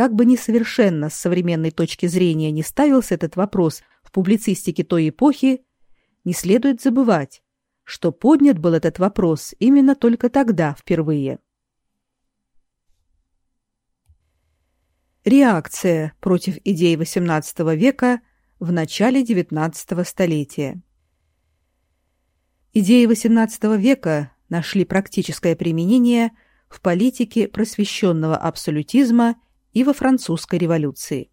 как бы несовершенно с современной точки зрения не ставился этот вопрос в публицистике той эпохи, не следует забывать, что поднят был этот вопрос именно только тогда впервые. Реакция против идей XVIII века в начале XIX столетия. Идеи XVIII века нашли практическое применение в политике просвещенного абсолютизма и во французской революции.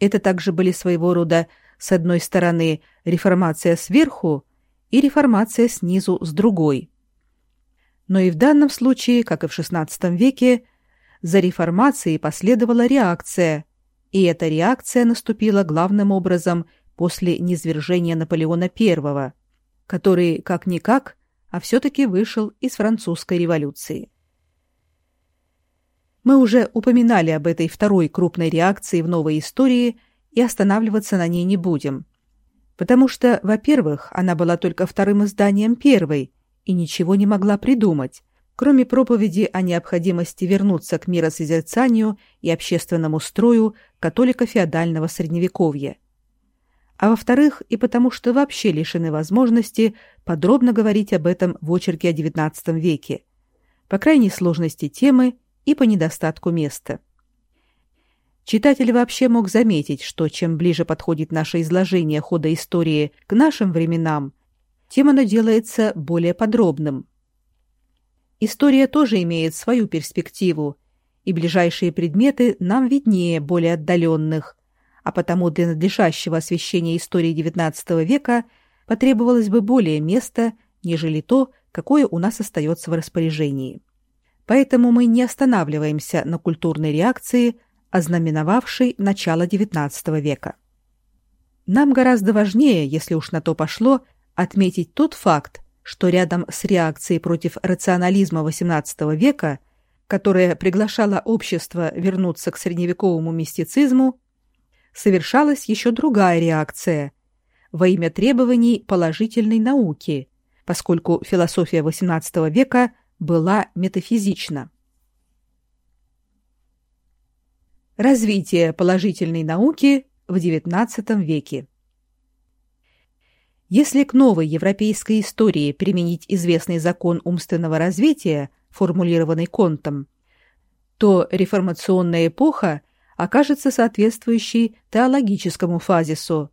Это также были своего рода, с одной стороны, реформация сверху и реформация снизу с другой. Но и в данном случае, как и в XVI веке, за реформацией последовала реакция, и эта реакция наступила главным образом после низвержения Наполеона I, который, как-никак, а все-таки вышел из французской революции. Мы уже упоминали об этой второй крупной реакции в новой истории и останавливаться на ней не будем. Потому что, во-первых, она была только вторым изданием первой и ничего не могла придумать, кроме проповеди о необходимости вернуться к миросозерцанию и общественному строю католико-феодального средневековья. А во-вторых, и потому что вообще лишены возможности подробно говорить об этом в очерке о XIX веке, по крайней сложности темы и по недостатку места. Читатель вообще мог заметить, что чем ближе подходит наше изложение хода истории к нашим временам, тем оно делается более подробным. История тоже имеет свою перспективу, и ближайшие предметы нам виднее более отдаленных, а потому для надлежащего освещения истории XIX века потребовалось бы более места, нежели то, какое у нас остается в распоряжении. Поэтому мы не останавливаемся на культурной реакции, ознаменовавшей начало XIX века. Нам гораздо важнее, если уж на то пошло, отметить тот факт, что рядом с реакцией против рационализма XVIII века, которая приглашала общество вернуться к средневековому мистицизму, совершалась еще другая реакция во имя требований положительной науки, поскольку философия XVIII века – была метафизична. Развитие положительной науки в XIX веке. Если к новой европейской истории применить известный закон умственного развития, формулированный Контом, то реформационная эпоха окажется соответствующей теологическому фазису,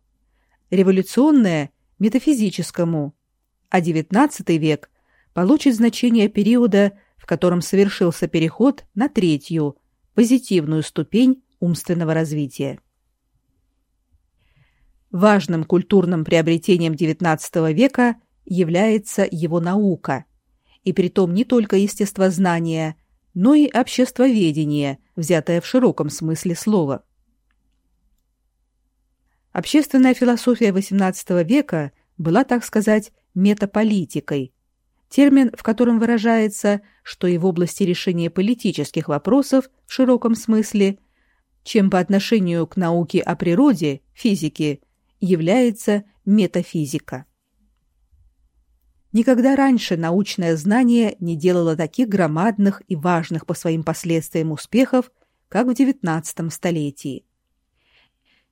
революционная – метафизическому, а XIX век получит значение периода, в котором совершился переход на третью, позитивную ступень умственного развития. Важным культурным приобретением XIX века является его наука, и притом не только естествознание, но и обществоведение, взятое в широком смысле слова. Общественная философия XVIII века была, так сказать, метаполитикой, термин, в котором выражается, что и в области решения политических вопросов в широком смысле, чем по отношению к науке о природе, физике, является метафизика. Никогда раньше научное знание не делало таких громадных и важных по своим последствиям успехов, как в XIX столетии.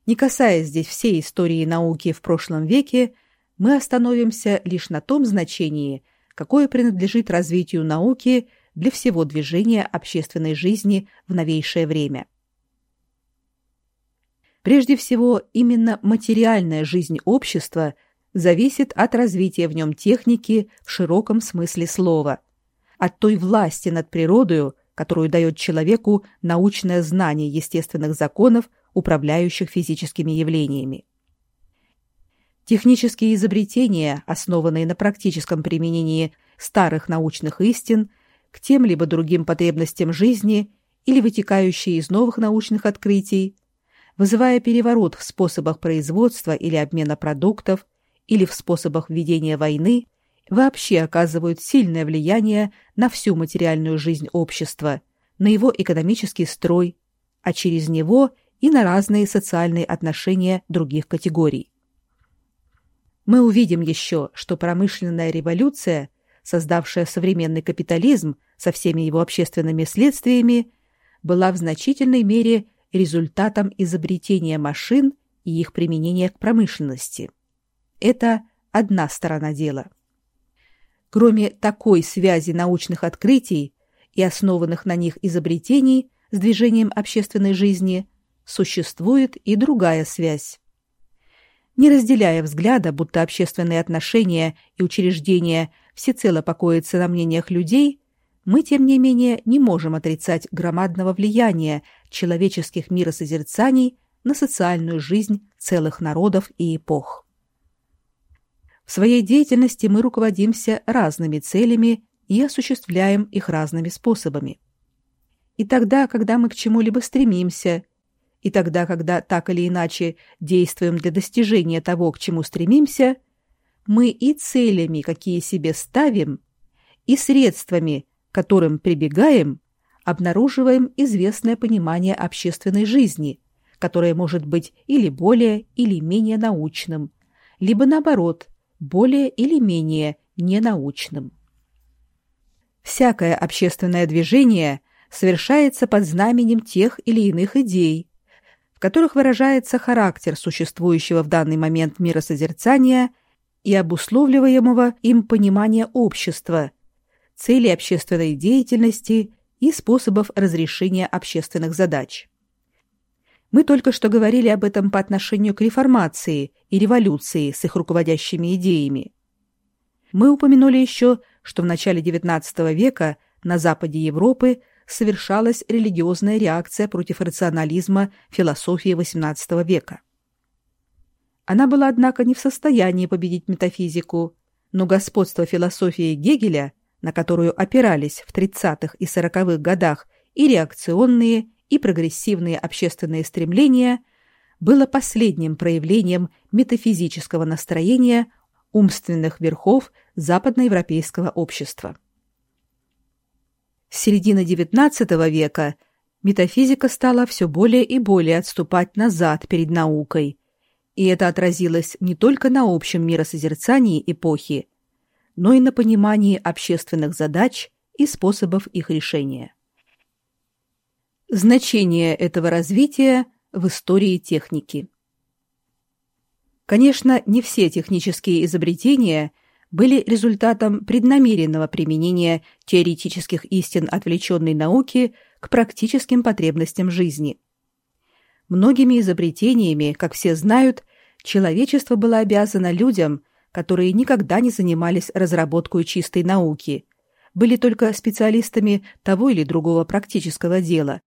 Не касаясь здесь всей истории науки в прошлом веке, мы остановимся лишь на том значении, какое принадлежит развитию науки для всего движения общественной жизни в новейшее время. Прежде всего, именно материальная жизнь общества зависит от развития в нем техники в широком смысле слова, от той власти над природою, которую дает человеку научное знание естественных законов, управляющих физическими явлениями. Технические изобретения, основанные на практическом применении старых научных истин к тем либо другим потребностям жизни или вытекающие из новых научных открытий, вызывая переворот в способах производства или обмена продуктов или в способах ведения войны, вообще оказывают сильное влияние на всю материальную жизнь общества, на его экономический строй, а через него и на разные социальные отношения других категорий мы увидим еще, что промышленная революция, создавшая современный капитализм со всеми его общественными следствиями, была в значительной мере результатом изобретения машин и их применения к промышленности. Это одна сторона дела. Кроме такой связи научных открытий и основанных на них изобретений с движением общественной жизни, существует и другая связь. Не разделяя взгляда, будто общественные отношения и учреждения всецело покоятся на мнениях людей, мы, тем не менее, не можем отрицать громадного влияния человеческих миросозерцаний на социальную жизнь целых народов и эпох. В своей деятельности мы руководимся разными целями и осуществляем их разными способами. И тогда, когда мы к чему-либо стремимся, и тогда, когда так или иначе действуем для достижения того, к чему стремимся, мы и целями, какие себе ставим, и средствами, к которым прибегаем, обнаруживаем известное понимание общественной жизни, которое может быть или более, или менее научным, либо наоборот, более или менее ненаучным. Всякое общественное движение совершается под знаменем тех или иных идей, которых выражается характер существующего в данный момент миросозерцания и обусловливаемого им понимания общества, цели общественной деятельности и способов разрешения общественных задач. Мы только что говорили об этом по отношению к реформации и революции с их руководящими идеями. Мы упомянули еще, что в начале XIX века на западе Европы совершалась религиозная реакция против рационализма философии XVIII века. Она была, однако, не в состоянии победить метафизику, но господство философии Гегеля, на которую опирались в 30-х и 40-х годах и реакционные, и прогрессивные общественные стремления было последним проявлением метафизического настроения умственных верхов западноевропейского общества. С середины XIX века метафизика стала все более и более отступать назад перед наукой, и это отразилось не только на общем миросозерцании эпохи, но и на понимании общественных задач и способов их решения. Значение этого развития в истории техники. Конечно, не все технические изобретения были результатом преднамеренного применения теоретических истин отвлеченной науки к практическим потребностям жизни. Многими изобретениями, как все знают, человечество было обязано людям, которые никогда не занимались разработкой чистой науки, были только специалистами того или другого практического дела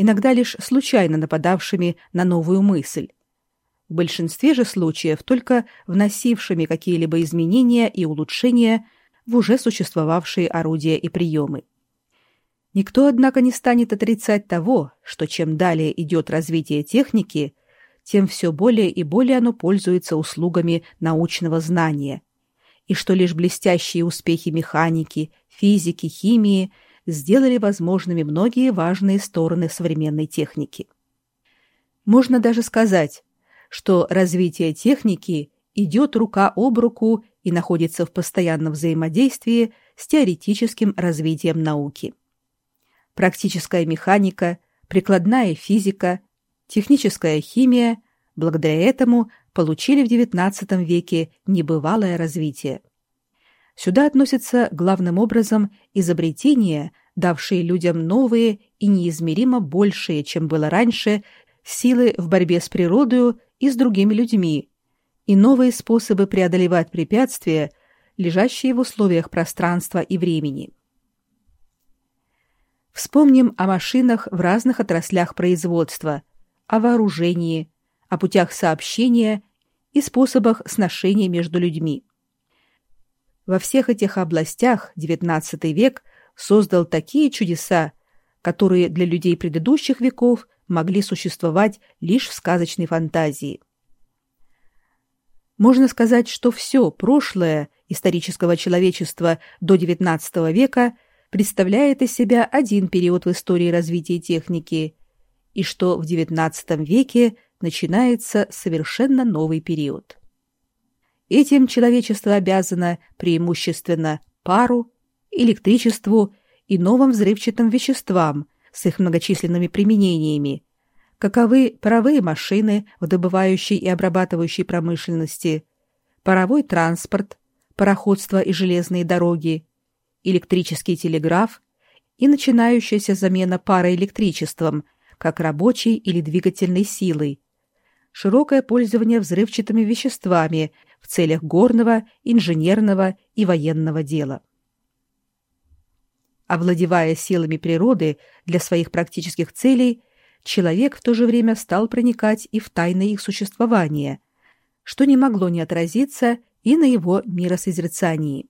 иногда лишь случайно нападавшими на новую мысль. В большинстве же случаев только вносившими какие-либо изменения и улучшения в уже существовавшие орудия и приемы. Никто, однако, не станет отрицать того, что чем далее идет развитие техники, тем все более и более оно пользуется услугами научного знания, и что лишь блестящие успехи механики, физики, химии – сделали возможными многие важные стороны современной техники. Можно даже сказать, что развитие техники идет рука об руку и находится в постоянном взаимодействии с теоретическим развитием науки. Практическая механика, прикладная физика, техническая химия благодаря этому получили в XIX веке небывалое развитие. Сюда относятся главным образом изобретения, давшие людям новые и неизмеримо большие, чем было раньше, силы в борьбе с природой и с другими людьми, и новые способы преодолевать препятствия, лежащие в условиях пространства и времени. Вспомним о машинах в разных отраслях производства, о вооружении, о путях сообщения и способах сношения между людьми. Во всех этих областях XIX век создал такие чудеса, которые для людей предыдущих веков могли существовать лишь в сказочной фантазии. Можно сказать, что все прошлое исторического человечества до XIX века представляет из себя один период в истории развития техники, и что в XIX веке начинается совершенно новый период. Этим человечество обязано преимущественно пару, электричеству и новым взрывчатым веществам, с их многочисленными применениями, каковы паровые машины в добывающей и обрабатывающей промышленности, паровой транспорт, пароходство и железные дороги, электрический телеграф и начинающаяся замена пароэлектричеством как рабочей или двигательной силой, широкое пользование взрывчатыми веществами в целях горного, инженерного и военного дела. Овладевая силами природы для своих практических целей, человек в то же время стал проникать и в тайны их существования, что не могло не отразиться и на его миросозерцании.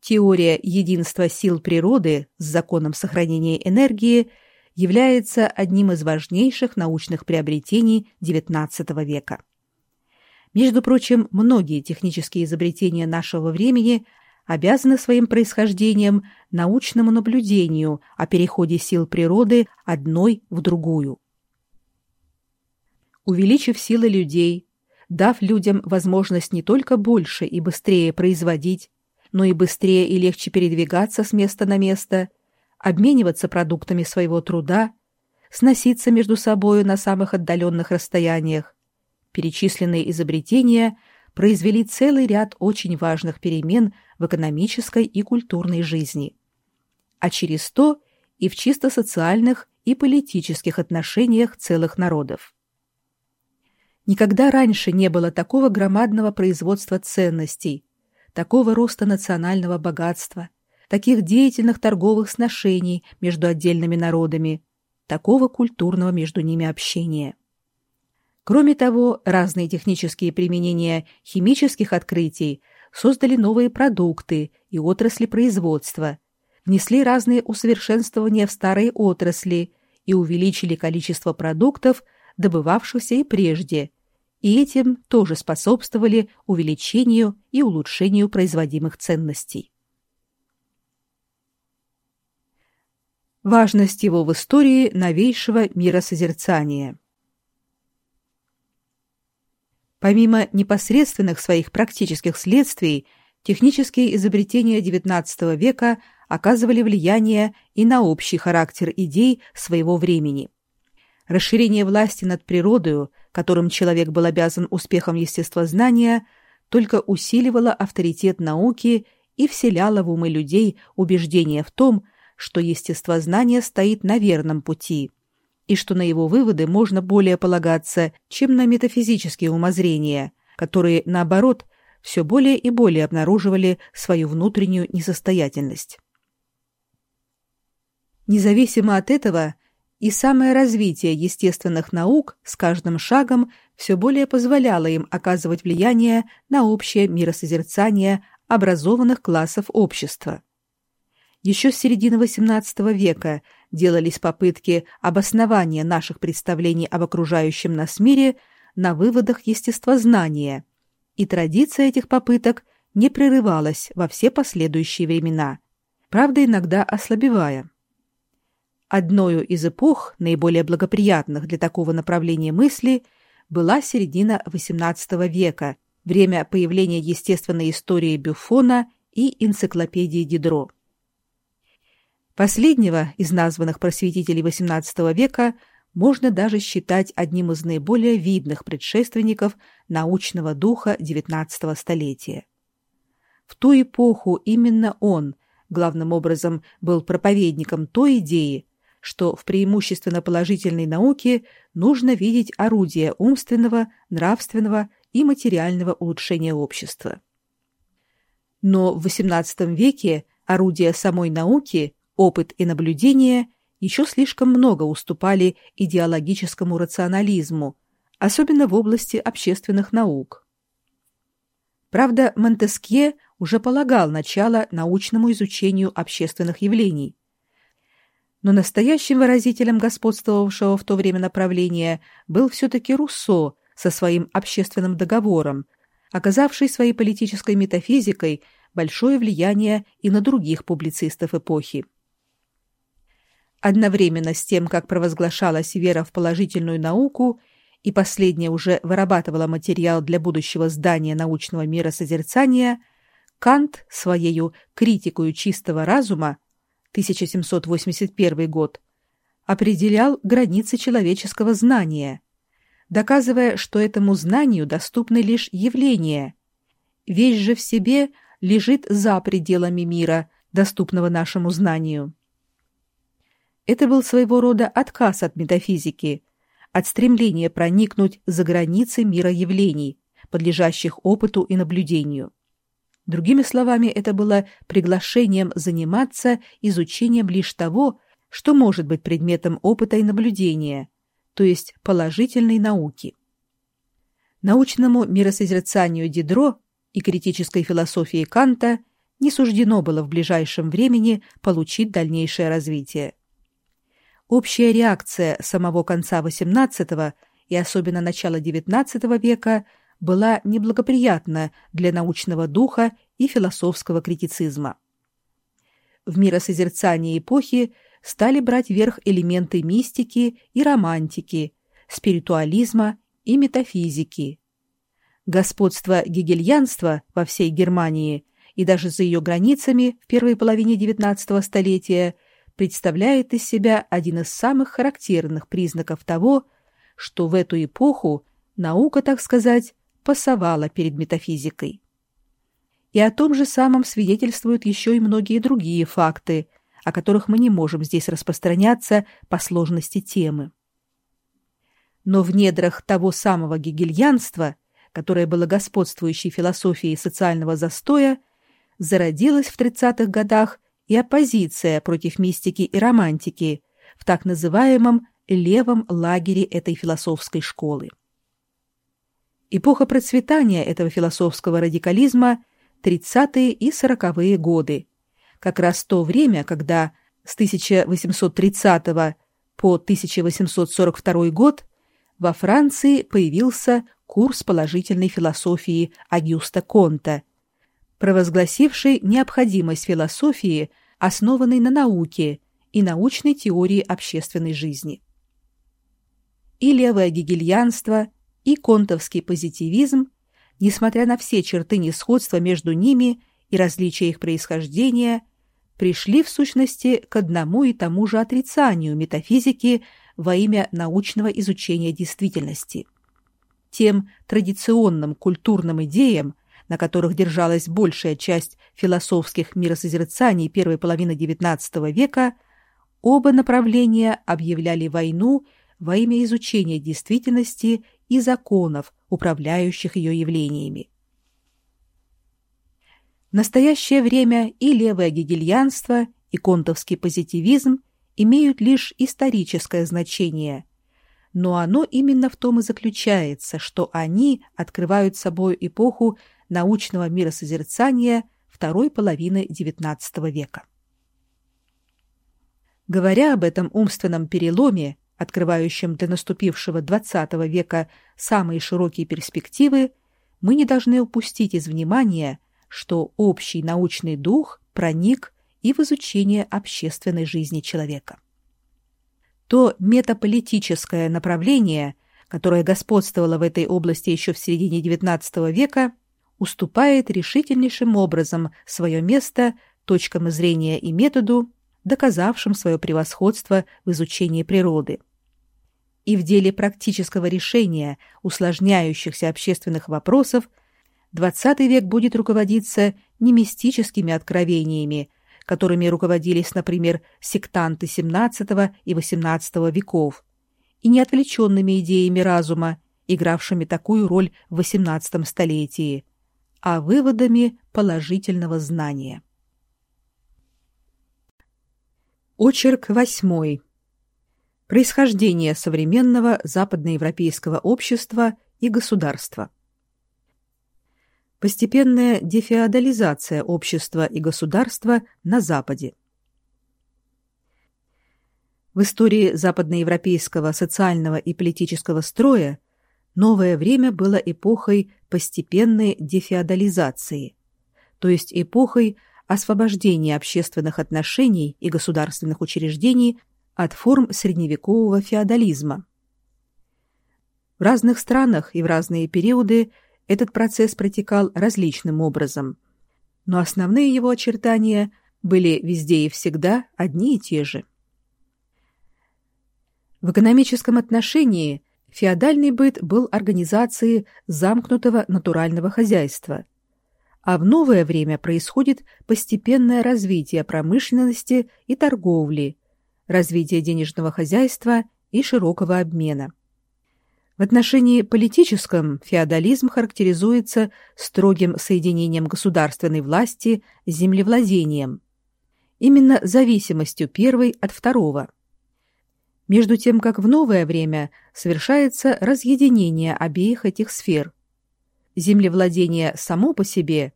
Теория единства сил природы с законом сохранения энергии является одним из важнейших научных приобретений XIX века. Между прочим, многие технические изобретения нашего времени обязаны своим происхождением научному наблюдению о переходе сил природы одной в другую. Увеличив силы людей, дав людям возможность не только больше и быстрее производить, но и быстрее и легче передвигаться с места на место, обмениваться продуктами своего труда, сноситься между собою на самых отдаленных расстояниях, перечисленные изобретения произвели целый ряд очень важных перемен в экономической и культурной жизни. А через то и в чисто социальных и политических отношениях целых народов. Никогда раньше не было такого громадного производства ценностей, такого роста национального богатства, таких деятельных торговых сношений между отдельными народами, такого культурного между ними общения. Кроме того, разные технические применения химических открытий создали новые продукты и отрасли производства, внесли разные усовершенствования в старые отрасли и увеличили количество продуктов, добывавшихся и прежде, и этим тоже способствовали увеличению и улучшению производимых ценностей. Важность его в истории новейшего миросозерцания Помимо непосредственных своих практических следствий, технические изобретения XIX века оказывали влияние и на общий характер идей своего времени. Расширение власти над природой, которым человек был обязан успехом естествознания, только усиливало авторитет науки и вселяло в умы людей убеждение в том, что естествознание стоит на верном пути – и что на его выводы можно более полагаться, чем на метафизические умозрения, которые, наоборот, все более и более обнаруживали свою внутреннюю несостоятельность. Независимо от этого, и самое развитие естественных наук с каждым шагом все более позволяло им оказывать влияние на общее миросозерцание образованных классов общества. Еще с середины XVIII века делались попытки обоснования наших представлений об окружающем нас мире на выводах естествознания, и традиция этих попыток не прерывалась во все последующие времена, правда, иногда ослабевая. Одною из эпох, наиболее благоприятных для такого направления мысли, была середина XVIII века, время появления естественной истории Бюфона и энциклопедии Дидро. Последнего из названных просветителей XVIII века можно даже считать одним из наиболее видных предшественников научного духа XIX столетия. В ту эпоху именно он, главным образом, был проповедником той идеи, что в преимущественно положительной науке нужно видеть орудие умственного, нравственного и материального улучшения общества. Но в XVIII веке орудия самой науки опыт и наблюдение еще слишком много уступали идеологическому рационализму, особенно в области общественных наук. Правда, Монтескье уже полагал начало научному изучению общественных явлений. Но настоящим выразителем господствовавшего в то время направления был все-таки Руссо со своим общественным договором, оказавший своей политической метафизикой большое влияние и на других публицистов эпохи. Одновременно с тем, как провозглашалась вера в положительную науку, и последняя уже вырабатывала материал для будущего здания научного мира созерцания, Кант своею критикою чистого разума 1781 год, определял границы человеческого знания, доказывая, что этому знанию доступны лишь явления. Вещь же в себе лежит за пределами мира, доступного нашему знанию. Это был своего рода отказ от метафизики, от стремления проникнуть за границы мира явлений, подлежащих опыту и наблюдению. Другими словами, это было приглашением заниматься изучением лишь того, что может быть предметом опыта и наблюдения, то есть положительной науки. Научному миросозерцанию Дидро и критической философии Канта не суждено было в ближайшем времени получить дальнейшее развитие. Общая реакция самого конца XVIII и особенно начала XIX века была неблагоприятна для научного духа и философского критицизма. В миросозерцании эпохи стали брать верх элементы мистики и романтики, спиритуализма и метафизики. Господство гегельянства во всей Германии и даже за ее границами в первой половине XIX столетия – представляет из себя один из самых характерных признаков того, что в эту эпоху наука, так сказать, пасовала перед метафизикой. И о том же самом свидетельствуют еще и многие другие факты, о которых мы не можем здесь распространяться по сложности темы. Но в недрах того самого гегельянства, которое было господствующей философией социального застоя, зародилось в 30-х годах и оппозиция против мистики и романтики в так называемом левом лагере этой философской школы. Эпоха процветания этого философского радикализма – 30-е и 40-е годы, как раз то время, когда с 1830 по 1842 год во Франции появился курс положительной философии Агюста Конта, провозгласивший необходимость философии основанный на науке и научной теории общественной жизни. И левое гегельянство, и контовский позитивизм, несмотря на все черты несходства между ними и различия их происхождения, пришли в сущности к одному и тому же отрицанию метафизики во имя научного изучения действительности. Тем традиционным культурным идеям, на которых держалась большая часть философских миросозерцаний первой половины XIX века, оба направления объявляли войну во имя изучения действительности и законов, управляющих ее явлениями. В настоящее время и левое гегельянство, и контовский позитивизм имеют лишь историческое значение, но оно именно в том и заключается, что они открывают собой эпоху научного миросозерцания второй половины XIX века. Говоря об этом умственном переломе, открывающем для наступившего XX века самые широкие перспективы, мы не должны упустить из внимания, что общий научный дух проник и в изучение общественной жизни человека. То метаполитическое направление, которое господствовало в этой области еще в середине XIX века, уступает решительнейшим образом свое место точкам зрения и методу, доказавшим свое превосходство в изучении природы. И в деле практического решения усложняющихся общественных вопросов XX век будет руководиться не мистическими откровениями, которыми руководились, например, сектанты XVII и XVIII веков, и не отвлеченными идеями разума, игравшими такую роль в XVIII столетии, а выводами положительного знания. Очерк восьмой. Происхождение современного западноевропейского общества и государства. Постепенная дефеодализация общества и государства на Западе. В истории западноевропейского социального и политического строя новое время было эпохой постепенной дефеодализации, то есть эпохой освобождения общественных отношений и государственных учреждений от форм средневекового феодализма. В разных странах и в разные периоды этот процесс протекал различным образом, но основные его очертания были везде и всегда одни и те же. В экономическом отношении феодальный быт был организацией замкнутого натурального хозяйства, а в новое время происходит постепенное развитие промышленности и торговли, развитие денежного хозяйства и широкого обмена. В отношении политическом феодализм характеризуется строгим соединением государственной власти с землевладением, именно зависимостью первой от второго. Между тем, как в новое время совершается разъединение обеих этих сфер. Землевладение само по себе,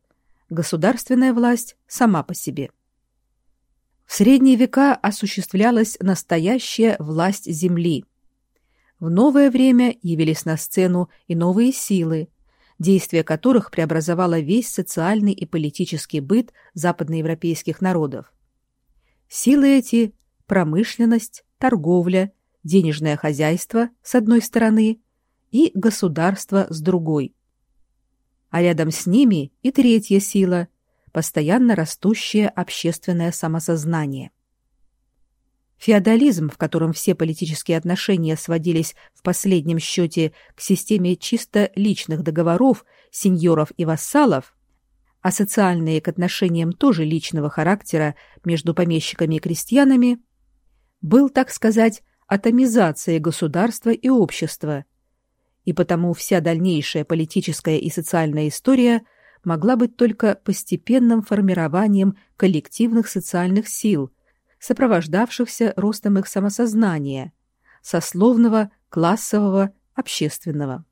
государственная власть сама по себе. В средние века осуществлялась настоящая власть земли – в новое время явились на сцену и новые силы, действие которых преобразовало весь социальный и политический быт западноевропейских народов. Силы эти – промышленность, торговля, денежное хозяйство с одной стороны и государство с другой. А рядом с ними и третья сила – постоянно растущее общественное самосознание. Феодализм, в котором все политические отношения сводились в последнем счете к системе чисто личных договоров сеньоров и вассалов, а социальные к отношениям тоже личного характера между помещиками и крестьянами, был, так сказать, атомизацией государства и общества, и потому вся дальнейшая политическая и социальная история могла быть только постепенным формированием коллективных социальных сил, сопровождавшихся ростом их самосознания, сословного, классового, общественного.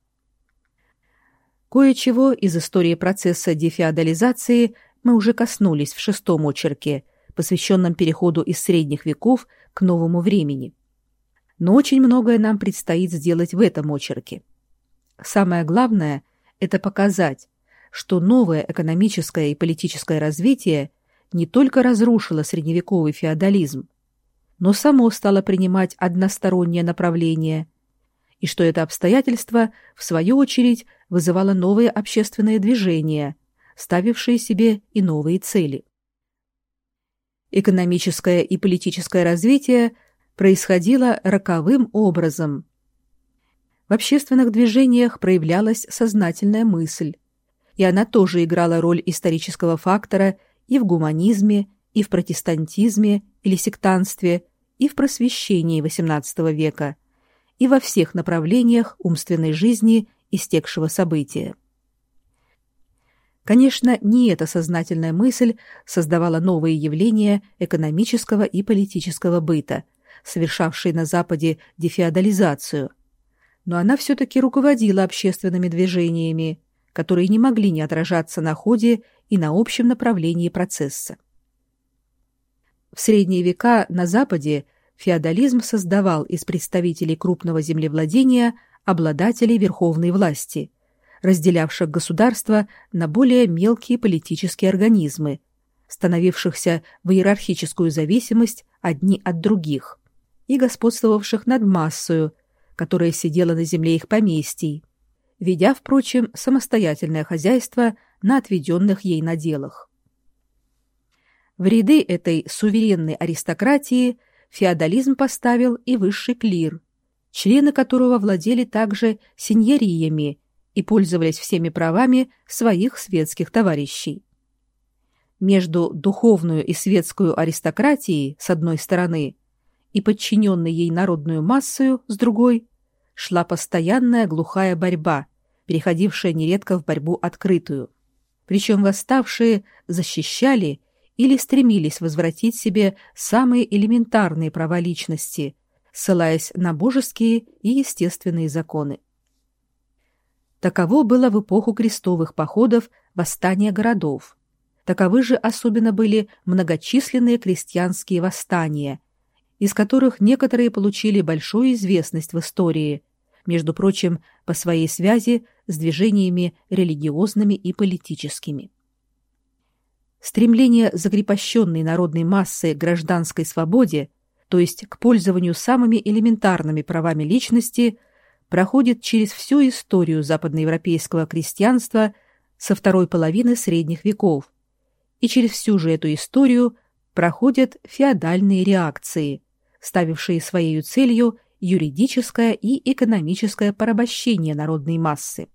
Кое-чего из истории процесса дефеодализации мы уже коснулись в шестом очерке, посвященном переходу из средних веков к новому времени. Но очень многое нам предстоит сделать в этом очерке. Самое главное – это показать, что новое экономическое и политическое развитие – не только разрушило средневековый феодализм, но само стало принимать одностороннее направление, и что это обстоятельство, в свою очередь, вызывало новые общественные движения, ставившие себе и новые цели. Экономическое и политическое развитие происходило роковым образом. В общественных движениях проявлялась сознательная мысль, и она тоже играла роль исторического фактора – и в гуманизме, и в протестантизме или сектантстве, и в просвещении XVIII века, и во всех направлениях умственной жизни истекшего события. Конечно, не эта сознательная мысль создавала новые явления экономического и политического быта, совершавшие на Западе дефеодализацию, но она все-таки руководила общественными движениями, которые не могли не отражаться на ходе и на общем направлении процесса. В средние века на Западе феодализм создавал из представителей крупного землевладения обладателей верховной власти, разделявших государство на более мелкие политические организмы, становившихся в иерархическую зависимость одни от других и господствовавших над массою, которая сидела на земле их поместий, ведя, впрочем, самостоятельное хозяйство на отведенных ей наделах. В ряды этой суверенной аристократии феодализм поставил и высший клир, члены которого владели также сеньориями и пользовались всеми правами своих светских товарищей. Между духовную и светскую аристократией с одной стороны и подчиненной ей народную массою с другой шла постоянная глухая борьба, переходившая нередко в борьбу открытую. Причем восставшие защищали или стремились возвратить себе самые элементарные права личности, ссылаясь на божеские и естественные законы. Таково было в эпоху крестовых походов восстания городов. Таковы же особенно были многочисленные крестьянские восстания, из которых некоторые получили большую известность в истории, между прочим, по своей связи с движениями религиозными и политическими. Стремление закрепощенной народной массы к гражданской свободе, то есть к пользованию самыми элементарными правами личности, проходит через всю историю западноевропейского крестьянства со второй половины средних веков, и через всю же эту историю проходят феодальные реакции, ставившие своей целью юридическое и экономическое порабощение народной массы.